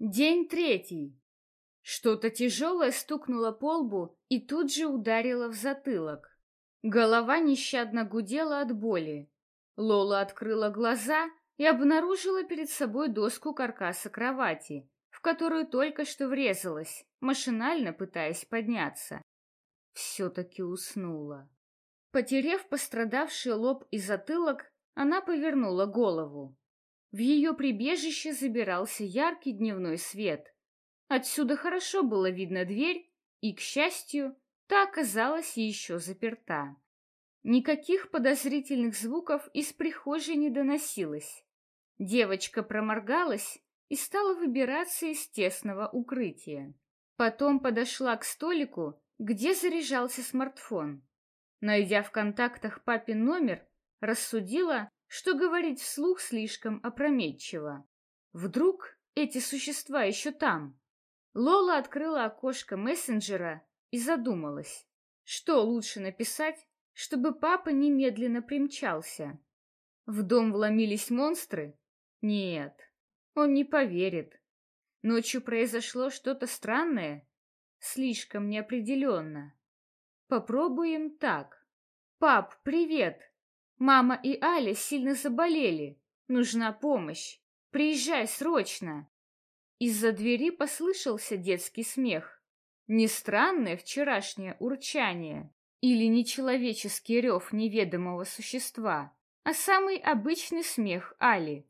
День третий. Что-то тяжелое стукнуло по лбу и тут же ударило в затылок. Голова нещадно гудела от боли. Лола открыла глаза и обнаружила перед собой доску каркаса кровати, в которую только что врезалась, машинально пытаясь подняться. Все-таки уснула. Потерев пострадавший лоб и затылок, она повернула голову. В ее прибежище забирался яркий дневной свет. Отсюда хорошо было видно дверь, и, к счастью, та оказалась еще заперта. Никаких подозрительных звуков из прихожей не доносилось. Девочка проморгалась и стала выбираться из тесного укрытия. Потом подошла к столику, где заряжался смартфон. Найдя в контактах папин номер, рассудила, что говорить вслух слишком опрометчиво. Вдруг эти существа еще там? Лола открыла окошко мессенджера и задумалась, что лучше написать, чтобы папа немедленно примчался. В дом вломились монстры? Нет, он не поверит. Ночью произошло что-то странное, слишком неопределенно. Попробуем так. Пап, привет! Мама и Аля сильно заболели. Нужна помощь. Приезжай срочно. Из-за двери послышался детский смех. Не странное вчерашнее урчание или нечеловеческий рев неведомого существа, а самый обычный смех Али.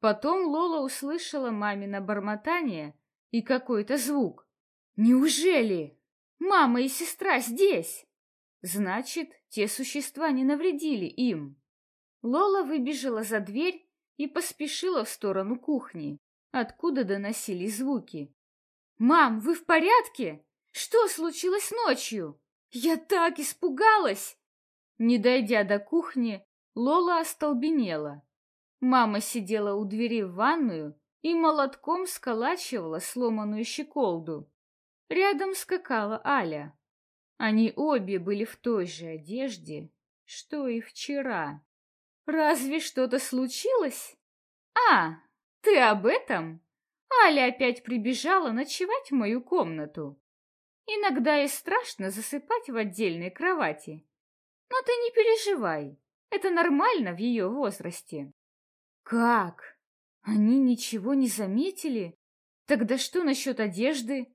Потом Лола услышала мамино бормотание и какой-то звук. «Неужели? Мама и сестра здесь!» Значит, те существа не навредили им. Лола выбежала за дверь и поспешила в сторону кухни, откуда доносились звуки. «Мам, вы в порядке? Что случилось ночью? Я так испугалась!» Не дойдя до кухни, Лола остолбенела. Мама сидела у двери в ванную и молотком сколачивала сломанную щеколду. Рядом скакала Аля. Они обе были в той же одежде, что и вчера. Разве что-то случилось? А, ты об этом? Аля опять прибежала ночевать в мою комнату. Иногда и страшно засыпать в отдельной кровати. Но ты не переживай, это нормально в ее возрасте. Как? Они ничего не заметили? Тогда что насчет одежды?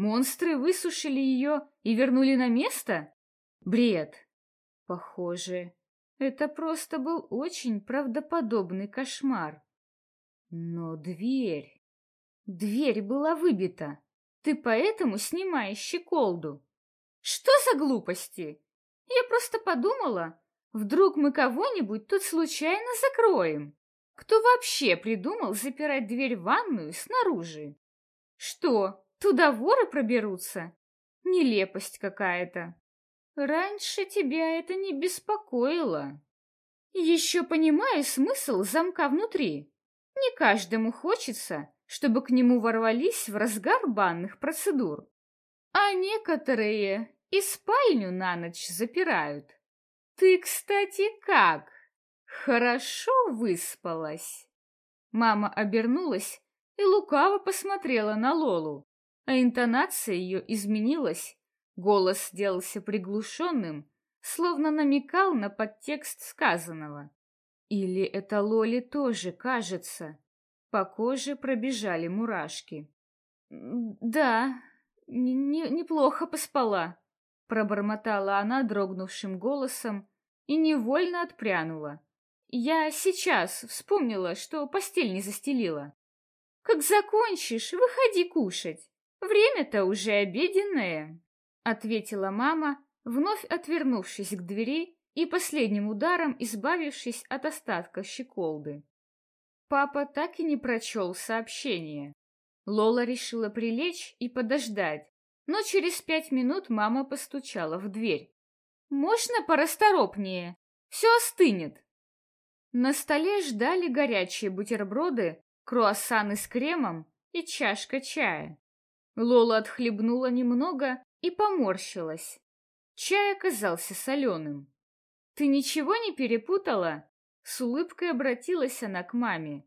Монстры высушили ее и вернули на место? Бред. Похоже, это просто был очень правдоподобный кошмар. Но дверь... Дверь была выбита. Ты поэтому снимаешь щеколду. Что за глупости? Я просто подумала, вдруг мы кого-нибудь тут случайно закроем. Кто вообще придумал запирать дверь в ванную снаружи? Что, Туда воры проберутся? Нелепость какая-то. Раньше тебя это не беспокоило. Еще понимаю смысл замка внутри. Не каждому хочется, чтобы к нему ворвались в разгар банных процедур. А некоторые и спальню на ночь запирают. Ты, кстати, как? Хорошо выспалась? Мама обернулась и лукаво посмотрела на Лолу а интонация ее изменилась, голос сделался приглушенным, словно намекал на подтекст сказанного. Или это Лоле тоже кажется? По коже пробежали мурашки. «Да, не, неплохо поспала», — пробормотала она дрогнувшим голосом и невольно отпрянула. «Я сейчас вспомнила, что постель не застелила. Как закончишь, выходи кушать». Время-то уже обеденное, ответила мама, вновь отвернувшись к двери и последним ударом избавившись от остатка щеколды. Папа так и не прочел сообщение. Лола решила прилечь и подождать, но через пять минут мама постучала в дверь. «Можно порасторопнее? Все остынет!» На столе ждали горячие бутерброды, круассаны с кремом и чашка чая. Лола отхлебнула немного и поморщилась. Чай оказался соленым. «Ты ничего не перепутала?» С улыбкой обратилась она к маме.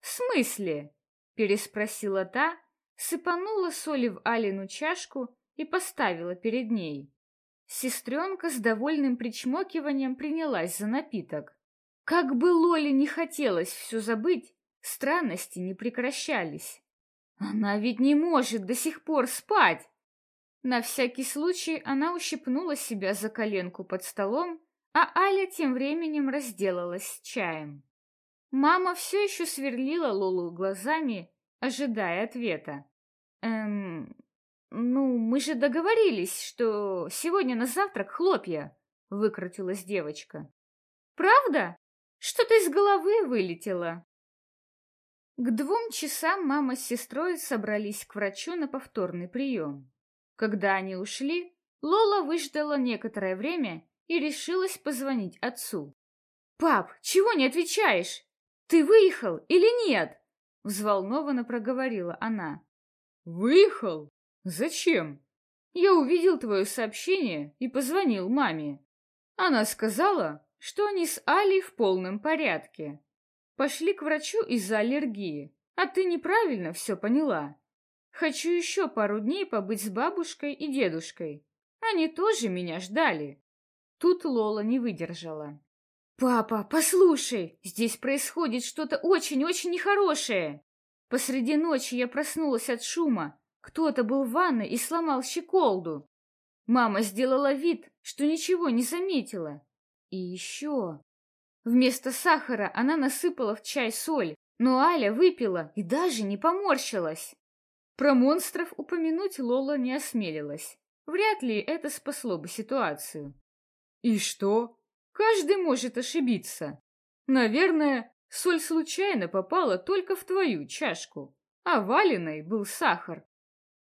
«В смысле?» Переспросила та, сыпанула соли в Алину чашку и поставила перед ней. Сестренка с довольным причмокиванием принялась за напиток. Как бы Лоле не хотелось все забыть, странности не прекращались. Она ведь не может до сих пор спать. На всякий случай она ущипнула себя за коленку под столом, а Аля тем временем разделалась с чаем. Мама все еще сверлила Лолу глазами, ожидая ответа. «Эм, ну, мы же договорились, что сегодня на завтрак хлопья», — выкрутилась девочка. «Правда? Что-то из головы вылетело». К двум часам мама с сестрой собрались к врачу на повторный прием. Когда они ушли, Лола выждала некоторое время и решилась позвонить отцу. «Пап, чего не отвечаешь? Ты выехал или нет?» Взволнованно проговорила она. «Выехал? Зачем?» «Я увидел твое сообщение и позвонил маме. Она сказала, что они с Алей в полном порядке, Пошли к врачу из-за аллергии. А ты неправильно все поняла. Хочу еще пару дней побыть с бабушкой и дедушкой. Они тоже меня ждали. Тут Лола не выдержала. «Папа, послушай, здесь происходит что-то очень-очень нехорошее. Посреди ночи я проснулась от шума. Кто-то был в ванной и сломал щеколду. Мама сделала вид, что ничего не заметила. И еще Вместо сахара она насыпала в чай соль, но Аля выпила и даже не поморщилась. Про монстров упомянуть Лола не осмелилась. Вряд ли это спасло бы ситуацию. И что? Каждый может ошибиться. Наверное, соль случайно попала только в твою чашку, а валеной был сахар.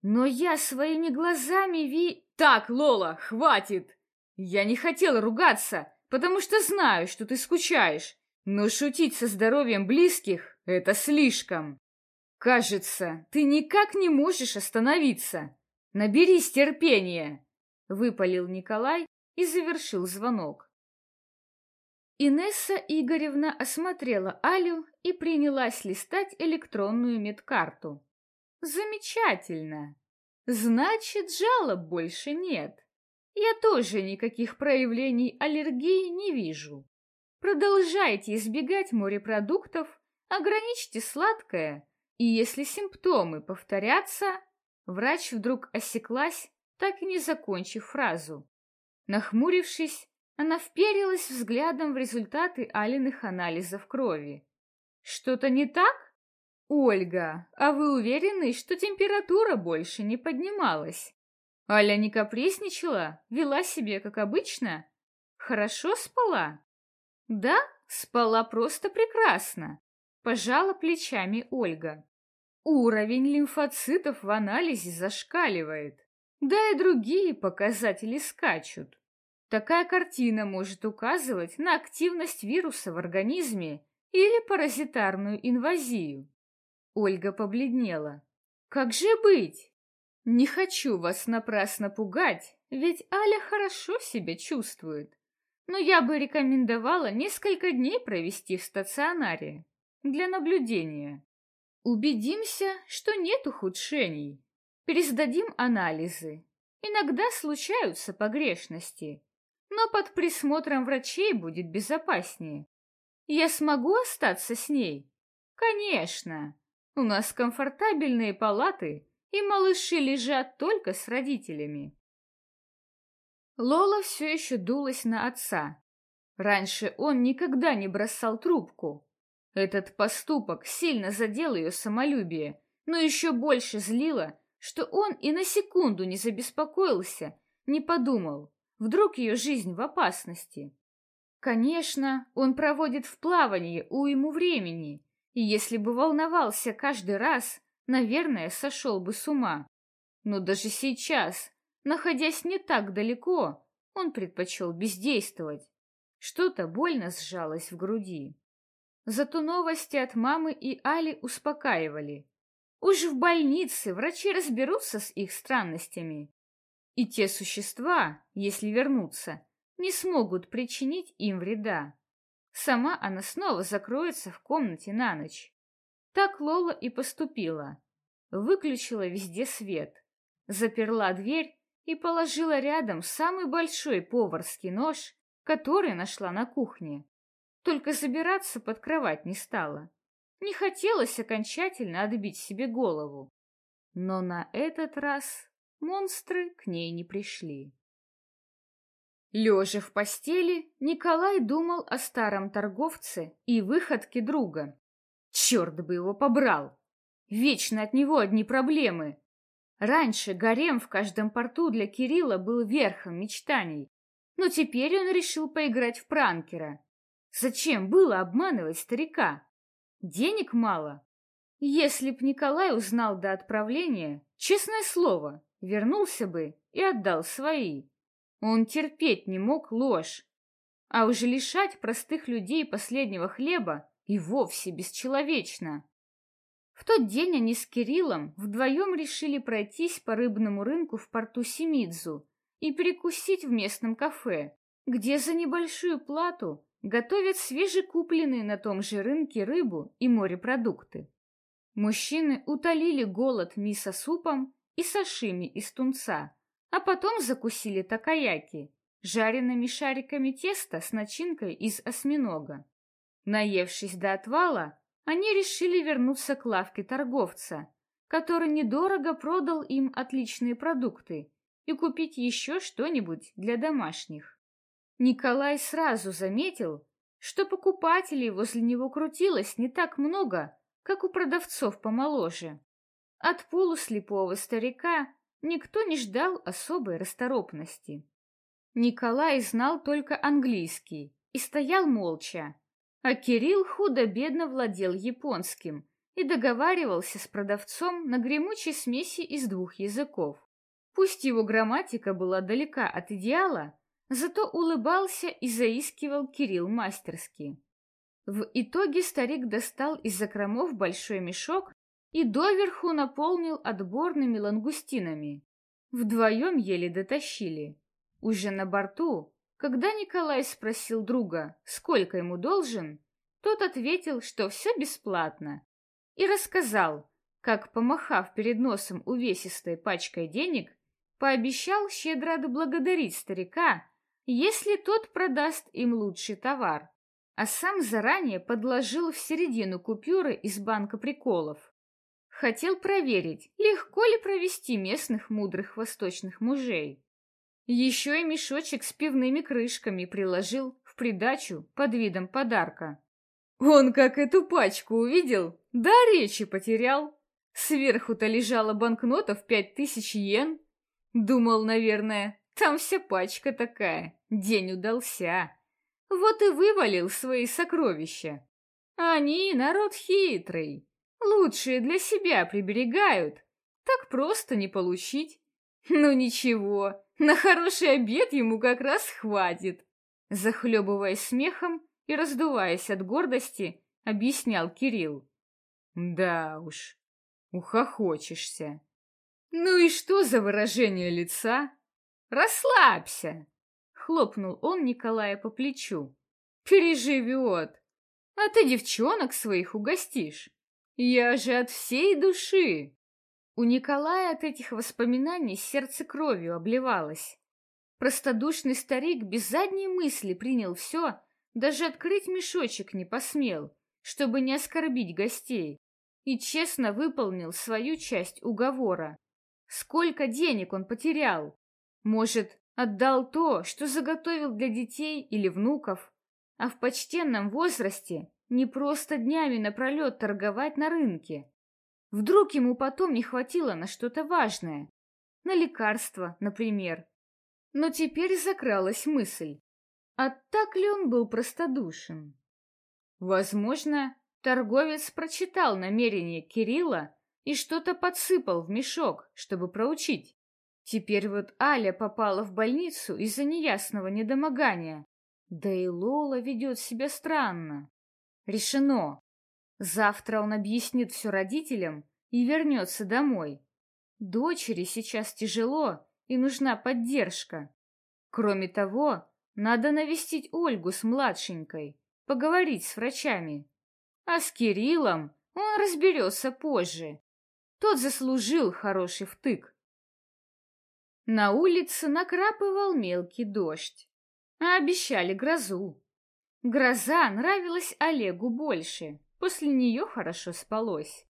Но я своими глазами ви... Так, Лола, хватит! Я не хотела ругаться, потому что знаю, что ты скучаешь, но шутить со здоровьем близких — это слишком. Кажется, ты никак не можешь остановиться. Наберись терпения!» — выпалил Николай и завершил звонок. Инесса Игоревна осмотрела Алю и принялась листать электронную медкарту. «Замечательно! Значит, жалоб больше нет. Я тоже никаких проявлений аллергии не вижу. Продолжайте избегать морепродуктов, ограничьте сладкое, и если симптомы повторятся, врач вдруг осеклась, так и не закончив фразу. Нахмурившись, она вперилась взглядом в результаты Алиных анализов крови. Что-то не так? Ольга, а вы уверены, что температура больше не поднималась? Аля не капризничала, вела себе как обычно. Хорошо спала? Да, спала просто прекрасно. Пожала плечами Ольга. Уровень лимфоцитов в анализе зашкаливает. Да и другие показатели скачут. Такая картина может указывать на активность вируса в организме или паразитарную инвазию. Ольга побледнела. Как же быть? Не хочу вас напрасно пугать, ведь Аля хорошо себя чувствует. Но я бы рекомендовала несколько дней провести в стационаре для наблюдения. Убедимся, что нет ухудшений. Пересдадим анализы. Иногда случаются погрешности, но под присмотром врачей будет безопаснее. Я смогу остаться с ней? Конечно. У нас комфортабельные палаты и малыши лежат только с родителями. Лола все еще дулась на отца. Раньше он никогда не бросал трубку. Этот поступок сильно задел ее самолюбие, но еще больше злило, что он и на секунду не забеспокоился, не подумал, вдруг ее жизнь в опасности. Конечно, он проводит в плавании уйму времени, и если бы волновался каждый раз, наверное, сошел бы с ума. Но даже сейчас, находясь не так далеко, он предпочел бездействовать. Что-то больно сжалось в груди. Зато новости от мамы и Али успокаивали. Уж в больнице врачи разберутся с их странностями. И те существа, если вернутся, не смогут причинить им вреда. Сама она снова закроется в комнате на ночь. Так Лола и поступила. Выключила везде свет, заперла дверь и положила рядом самый большой поварский нож, который нашла на кухне. Только забираться под кровать не стала. Не хотелось окончательно отбить себе голову. Но на этот раз монстры к ней не пришли. Лежа в постели, Николай думал о старом торговце и выходке друга. Черт бы его побрал! Вечно от него одни проблемы. Раньше гарем в каждом порту для Кирилла был верхом мечтаний, но теперь он решил поиграть в пранкера. Зачем было обманывать старика? Денег мало. Если б Николай узнал до отправления, честное слово, вернулся бы и отдал свои. Он терпеть не мог ложь. А уже лишать простых людей последнего хлеба и вовсе бесчеловечно. В тот день они с Кириллом вдвоем решили пройтись по рыбному рынку в порту Семидзу и перекусить в местном кафе, где за небольшую плату готовят свежекупленные на том же рынке рыбу и морепродукты. Мужчины утолили голод мисо-супом и сашими из тунца, а потом закусили такаяки, жареными шариками теста с начинкой из осьминога. Наевшись до отвала, они решили вернуться к лавке торговца, который недорого продал им отличные продукты, и купить еще что-нибудь для домашних. Николай сразу заметил, что покупателей возле него крутилось не так много, как у продавцов помоложе. От полуслепого старика никто не ждал особой расторопности. Николай знал только английский и стоял молча, а Кирилл худо-бедно владел японским и договаривался с продавцом на гремучей смеси из двух языков. Пусть его грамматика была далека от идеала, зато улыбался и заискивал Кирилл мастерски. В итоге старик достал из закромов большой мешок и доверху наполнил отборными лангустинами. Вдвоем еле дотащили. Уже на борту когда Николай спросил друга, сколько ему должен, тот ответил, что все бесплатно, и рассказал, как, помахав перед носом увесистой пачкой денег, пообещал щедро отблагодарить старика, если тот продаст им лучший товар, а сам заранее подложил в середину купюры из банка приколов. Хотел проверить, легко ли провести местных мудрых восточных мужей. Еще и мешочек с пивными крышками приложил в придачу под видом подарка. Он как эту пачку увидел, да речи потерял. Сверху-то лежала банкнота в пять тысяч йен. Думал, наверное, там вся пачка такая, день удался. Вот и вывалил свои сокровища. Они народ хитрый, лучшие для себя приберегают. Так просто не получить. Ну ничего, на хороший обед ему как раз хватит. Захлебываясь смехом и раздуваясь от гордости, объяснял Кирилл. Да уж, ухохочешься. Ну и что за выражение лица? Расслабься, хлопнул он Николая по плечу. Переживет. А ты девчонок своих угостишь. Я же от всей души. У Николая от этих воспоминаний сердце кровью обливалось. Простодушный старик без задней мысли принял все, даже открыть мешочек не посмел, чтобы не оскорбить гостей, и честно выполнил свою часть уговора. Сколько денег он потерял? Может, отдал то, что заготовил для детей или внуков, а в почтенном возрасте не просто днями напролет торговать на рынке. Вдруг ему потом не хватило на что-то важное, на лекарство, например. Но теперь закралась мысль, а так ли он был простодушен? Возможно, торговец прочитал намерение Кирилла и что-то подсыпал в мешок, чтобы проучить. Теперь вот Аля попала в больницу из-за неясного недомогания. Да и Лола ведет себя странно. Решено. Завтра он объяснит все родителям и вернется домой. Дочери сейчас тяжело и нужна поддержка. Кроме того, надо навестить Ольгу с младшенькой, поговорить с врачами. А с Кириллом он разберется позже. Тот заслужил хороший втык. На улице накрапывал мелкий дождь, а обещали грозу. Гроза нравилась Олегу больше, после нее хорошо спалось.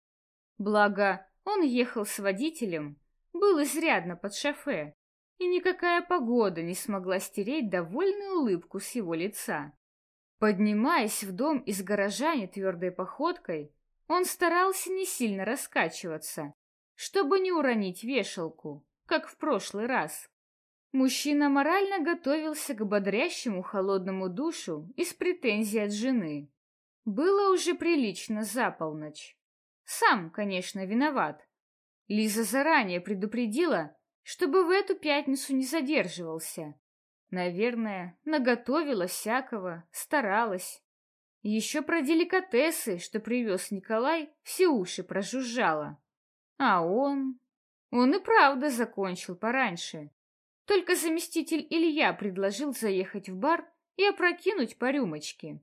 Благо, он ехал с водителем, был изрядно под шофе, и никакая погода не смогла стереть довольную улыбку с его лица. Поднимаясь в дом из гаража нетвердой походкой, он старался не сильно раскачиваться, чтобы не уронить вешалку, как в прошлый раз. Мужчина морально готовился к бодрящему холодному душу из претензий от жены. Было уже прилично за полночь. Сам, конечно, виноват. Лиза заранее предупредила, чтобы в эту пятницу не задерживался. Наверное, наготовила всякого, старалась. Еще про деликатесы, что привез Николай, все уши прожужжала. А он... Он и правда закончил пораньше. Только заместитель Илья предложил заехать в бар и опрокинуть по рюмочке.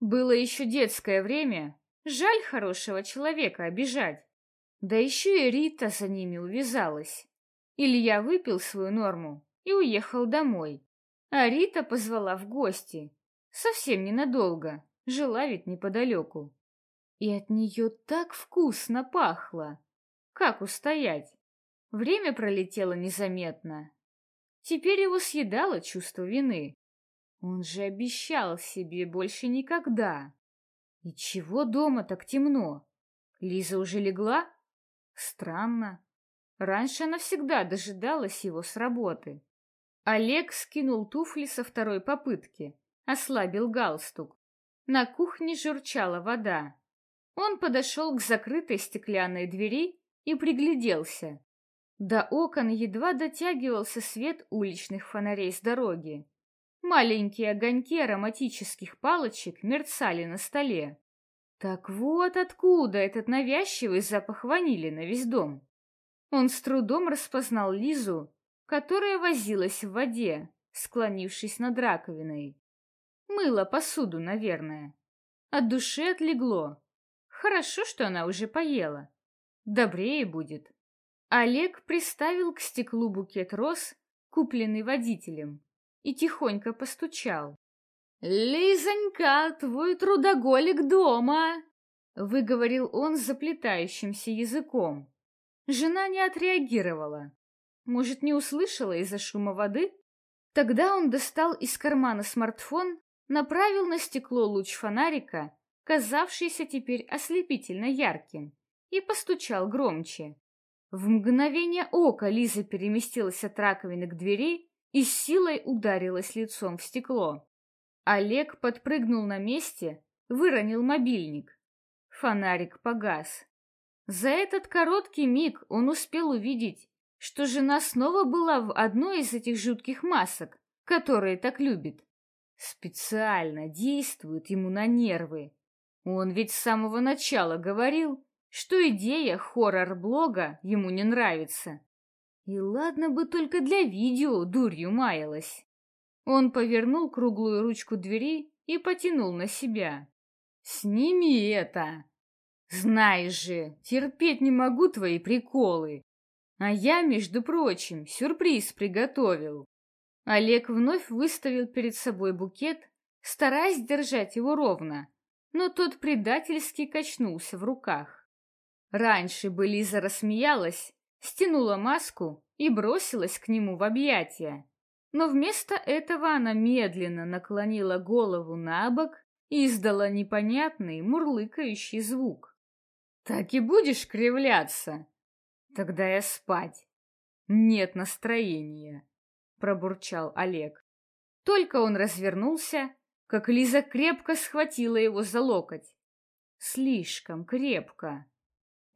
Было еще детское время, жаль хорошего человека обижать. Да еще и Рита за ними увязалась. Илья выпил свою норму и уехал домой. А Рита позвала в гости. Совсем ненадолго, жила ведь неподалеку. И от нее так вкусно пахло. Как устоять? Время пролетело незаметно. Теперь его съедало чувство вины. Он же обещал себе больше никогда. И чего дома так темно? Лиза уже легла? Странно. Раньше она всегда дожидалась его с работы. Олег скинул туфли со второй попытки, ослабил галстук. На кухне журчала вода. Он подошел к закрытой стеклянной двери и пригляделся. До окон едва дотягивался свет уличных фонарей с дороги. Маленькие огоньки ароматических палочек мерцали на столе. Так вот откуда этот навязчивый запах ванили на весь дом. Он с трудом распознал Лизу, которая возилась в воде, склонившись над раковиной. Мыла посуду, наверное. От души отлегло. Хорошо, что она уже поела. Добрее будет. Олег приставил к стеклу букет роз, купленный водителем, и тихонько постучал. «Лизонька, твой трудоголик дома!» — выговорил он заплетающимся языком. Жена не отреагировала. Может, не услышала из-за шума воды? Тогда он достал из кармана смартфон, направил на стекло луч фонарика, казавшийся теперь ослепительно ярким, и постучал громче. В мгновение ока Лиза переместилась от раковины к двери и с силой ударилась лицом в стекло. Олег подпрыгнул на месте, выронил мобильник. Фонарик погас. За этот короткий миг он успел увидеть, что жена снова была в одной из этих жутких масок, которые так любит. Специально действует ему на нервы. Он ведь с самого начала говорил, что идея хоррор-блога ему не нравится. И ладно бы только для видео дурью маялась. Он повернул круглую ручку двери и потянул на себя. «Сними это!» Знаешь же, терпеть не могу твои приколы. А я, между прочим, сюрприз приготовил. Олег вновь выставил перед собой букет, стараясь держать его ровно, но тот предательски качнулся в руках. Раньше бы Лиза рассмеялась, стянула маску и бросилась к нему в объятия. Но вместо этого она медленно наклонила голову на бок и издала непонятный мурлыкающий звук. Так и будешь кривляться? Тогда я спать. Нет настроения, пробурчал Олег. Только он развернулся, как Лиза крепко схватила его за локоть. Слишком крепко.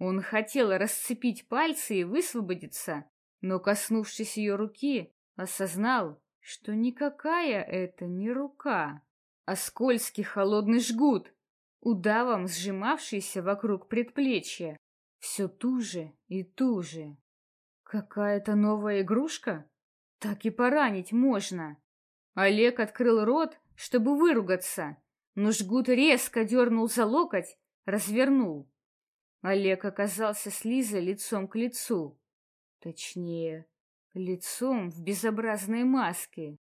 Он хотел расцепить пальцы и высвободиться, но, коснувшись ее руки, осознал, что никакая это не рука, а скользкий холодный жгут, удавом сжимавшийся вокруг предплечья, все туже и туже. Какая-то новая игрушка? Так и поранить можно. Олег открыл рот, чтобы выругаться, но жгут резко дернул за локоть, развернул. Олег оказался с Лизой лицом к лицу. Точнее, лицом в безобразной маске.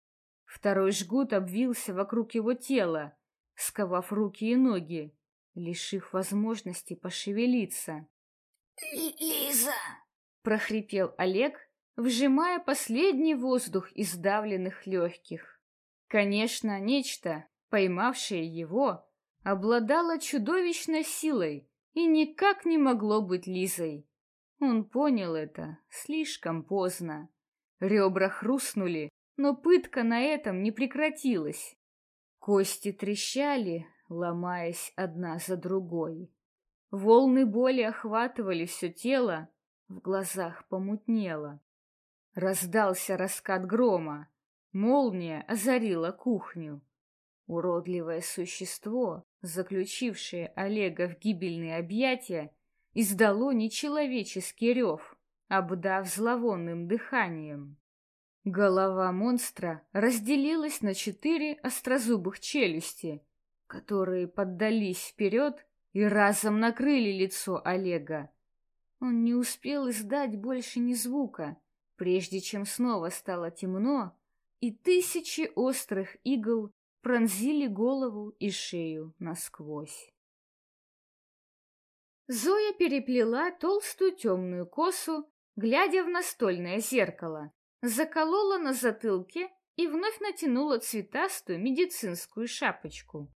Второй жгут обвился вокруг его тела, сковав руки и ноги, лишив возможности пошевелиться. «Лиза!» — прохрипел Олег, вжимая последний воздух из давленных легких. Конечно, нечто, поймавшее его, обладало чудовищной силой и никак не могло быть Лизой. Он понял это слишком поздно. Ребра хрустнули, но пытка на этом не прекратилась. Кости трещали, ломаясь одна за другой. Волны боли охватывали все тело, в глазах помутнело. Раздался раскат грома. Молния озарила кухню. Уродливое существо, заключившее Олега в гибельные объятия, издало нечеловеческий рев, обдав зловонным дыханием. Голова монстра разделилась на четыре острозубых челюсти, которые поддались вперед и разом накрыли лицо Олега. Он не успел издать больше ни звука, прежде чем снова стало темно, и тысячи острых игл пронзили голову и шею насквозь. Зоя переплела толстую темную косу, глядя в настольное зеркало, заколола на затылке и вновь натянула цветастую медицинскую шапочку.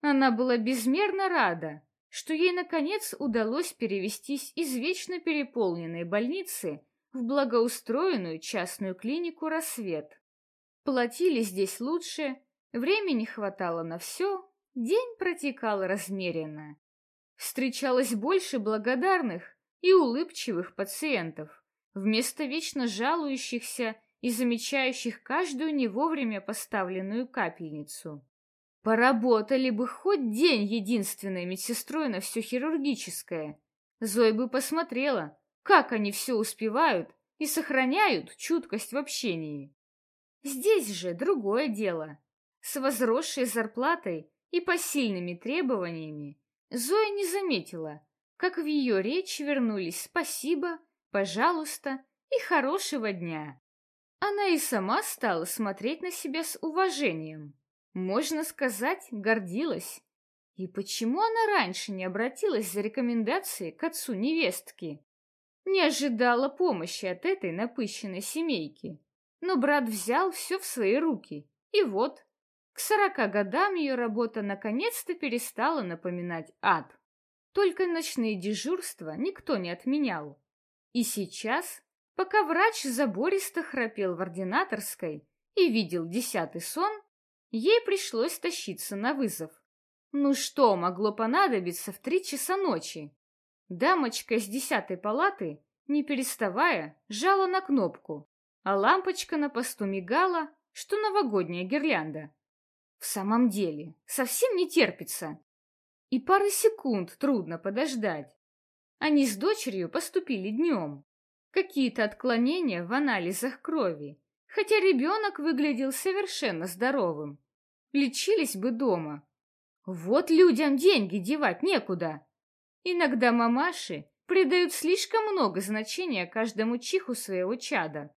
Она была безмерно рада, что ей, наконец, удалось перевестись из вечно переполненной больницы в благоустроенную частную клинику «Рассвет». Платили здесь лучше, времени хватало на все, день протекал размеренно. Встречалось больше благодарных и улыбчивых пациентов, вместо вечно жалующихся и замечающих каждую не вовремя поставленную капельницу. Поработали бы хоть день единственной медсестрой на все хирургическое. Зоя бы посмотрела, как они все успевают и сохраняют чуткость в общении. Здесь же другое дело. С возросшей зарплатой и посильными требованиями Зоя не заметила, как в ее речь вернулись «спасибо», «пожалуйста» и «хорошего дня». Она и сама стала смотреть на себя с уважением. Можно сказать, гордилась. И почему она раньше не обратилась за рекомендацией к отцу невестки? Не ожидала помощи от этой напыщенной семейки. Но брат взял все в свои руки. И вот, к сорока годам ее работа наконец-то перестала напоминать ад. Только ночные дежурства никто не отменял. И сейчас, пока врач забористо храпел в ординаторской и видел десятый сон, ей пришлось тащиться на вызов. Ну что могло понадобиться в три часа ночи? Дамочка из десятой палаты, не переставая, жала на кнопку, а лампочка на посту мигала, что новогодняя гирлянда. В самом деле, совсем не терпится. И пары секунд трудно подождать. Они с дочерью поступили днем. Какие-то отклонения в анализах крови, хотя ребенок выглядел совершенно здоровым. Лечились бы дома. Вот людям деньги девать некуда. Иногда мамаши придают слишком много значения каждому чиху своего чада.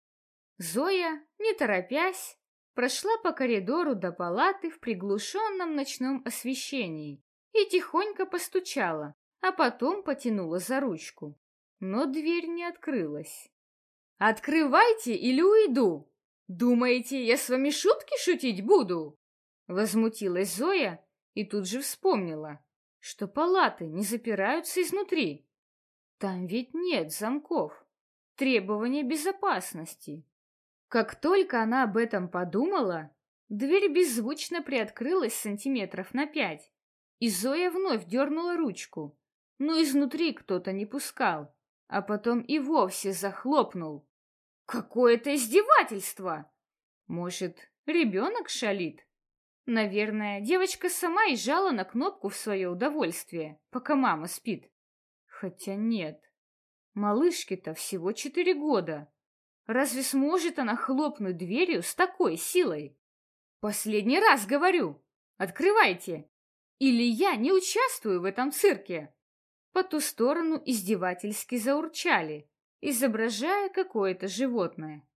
Зоя, не торопясь, прошла по коридору до палаты в приглушенном ночном освещении и тихонько постучала, а потом потянула за ручку. Но дверь не открылась. «Открывайте или уйду! Думаете, я с вами шутки шутить буду?» Возмутилась Зоя и тут же вспомнила, что палаты не запираются изнутри. Там ведь нет замков. Требования безопасности. Как только она об этом подумала, дверь беззвучно приоткрылась сантиметров на пять, и Зоя вновь дернула ручку, но изнутри кто-то не пускал, а потом и вовсе захлопнул. Какое-то издевательство! Может, ребенок шалит? Наверное, девочка сама и жала на кнопку в свое удовольствие, пока мама спит. Хотя нет. Малышке-то всего четыре года. Разве сможет она хлопнуть дверью с такой силой? Последний раз говорю. Открывайте. Или я не участвую в этом цирке. По ту сторону издевательски заурчали, изображая какое-то животное.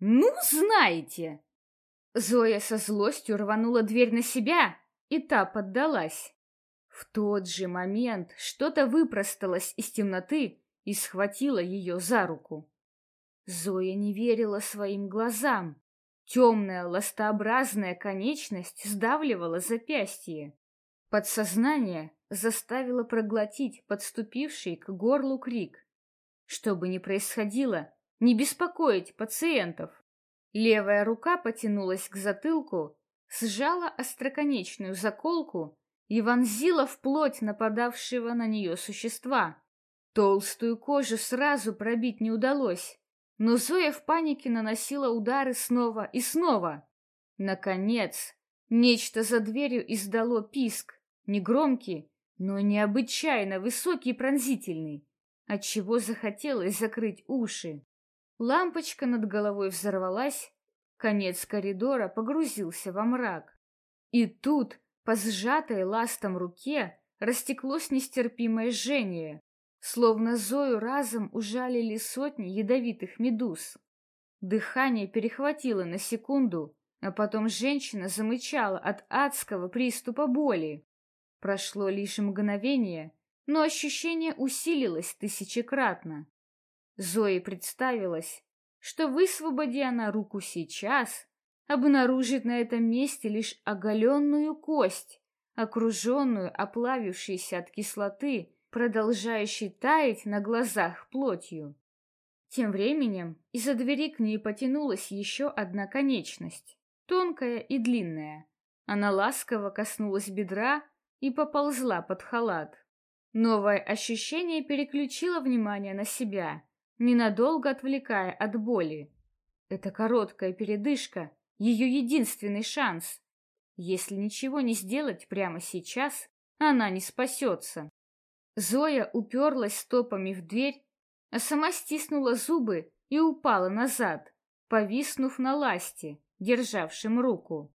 «Ну, знаете!» Зоя со злостью рванула дверь на себя, и та поддалась. В тот же момент что-то выпросталось из темноты и схватило ее за руку. Зоя не верила своим глазам. Темная ластообразная конечность сдавливала запястье. Подсознание заставило проглотить подступивший к горлу крик. Что бы ни происходило, не беспокоить пациентов. Левая рука потянулась к затылку, сжала остроконечную заколку и вонзила в плоть нападавшего на нее существа. Толстую кожу сразу пробить не удалось, но Зоя в панике наносила удары снова и снова. Наконец, нечто за дверью издало писк, негромкий, но необычайно высокий и пронзительный, отчего захотелось закрыть уши. Лампочка над головой взорвалась, конец коридора погрузился во мрак. И тут, по сжатой ластом руке, растеклось нестерпимое жжение. Словно Зою разом ужалили сотни ядовитых медуз. Дыхание перехватило на секунду, а потом женщина замычала от адского приступа боли. Прошло лишь мгновение, но ощущение усилилось тысячекратно. Зое представилось, что высвободи она руку сейчас, обнаружит на этом месте лишь оголенную кость, окруженную оплавившейся от кислоты продолжающей таять на глазах плотью. Тем временем из-за двери к ней потянулась еще одна конечность, тонкая и длинная. Она ласково коснулась бедра и поползла под халат. Новое ощущение переключило внимание на себя, ненадолго отвлекая от боли. Эта короткая передышка — ее единственный шанс. Если ничего не сделать прямо сейчас, она не спасется. Зоя уперлась стопами в дверь, а сама стиснула зубы и упала назад, повиснув на ласте, державшем руку.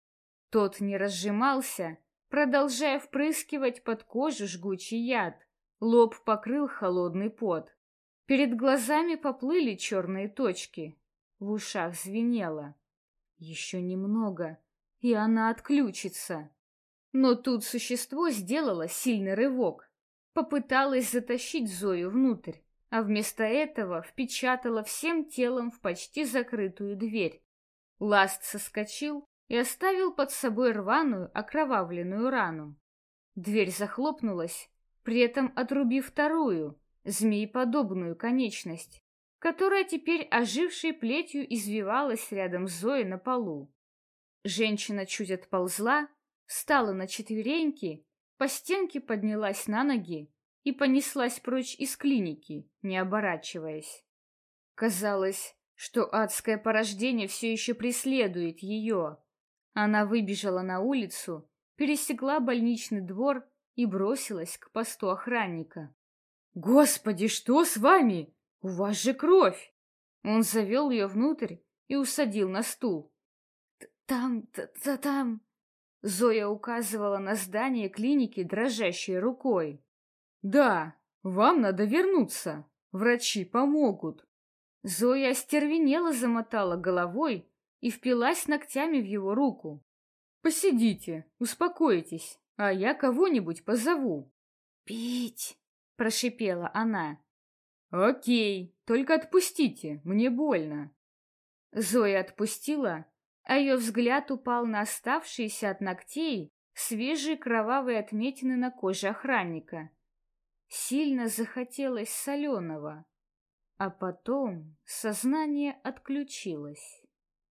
Тот не разжимался, продолжая впрыскивать под кожу жгучий яд. Лоб покрыл холодный пот. Перед глазами поплыли черные точки. В ушах звенело. Еще немного, и она отключится. Но тут существо сделало сильный рывок попыталась затащить Зою внутрь, а вместо этого впечатала всем телом в почти закрытую дверь. Ласт соскочил и оставил под собой рваную, окровавленную рану. Дверь захлопнулась, при этом отрубив вторую, змееподобную конечность, которая теперь ожившей плетью извивалась рядом с Зоей на полу. Женщина чуть отползла, встала на четвереньки по стенке поднялась на ноги и понеслась прочь из клиники, не оборачиваясь. Казалось, что адское порождение все еще преследует ее. Она выбежала на улицу, пересекла больничный двор и бросилась к посту охранника. «Господи, что с вами? У вас же кровь!» Он завел ее внутрь и усадил на стул. «Там, та, там...» Зоя указывала на здание клиники дрожащей рукой. «Да, вам надо вернуться. Врачи помогут». Зоя остервенело замотала головой и впилась ногтями в его руку. «Посидите, успокойтесь, а я кого-нибудь позову». «Пить!» — прошипела она. «Окей, только отпустите, мне больно». Зоя отпустила а ее взгляд упал на оставшиеся от ногтей свежие кровавые отметины на коже охранника. Сильно захотелось соленого, а потом сознание отключилось.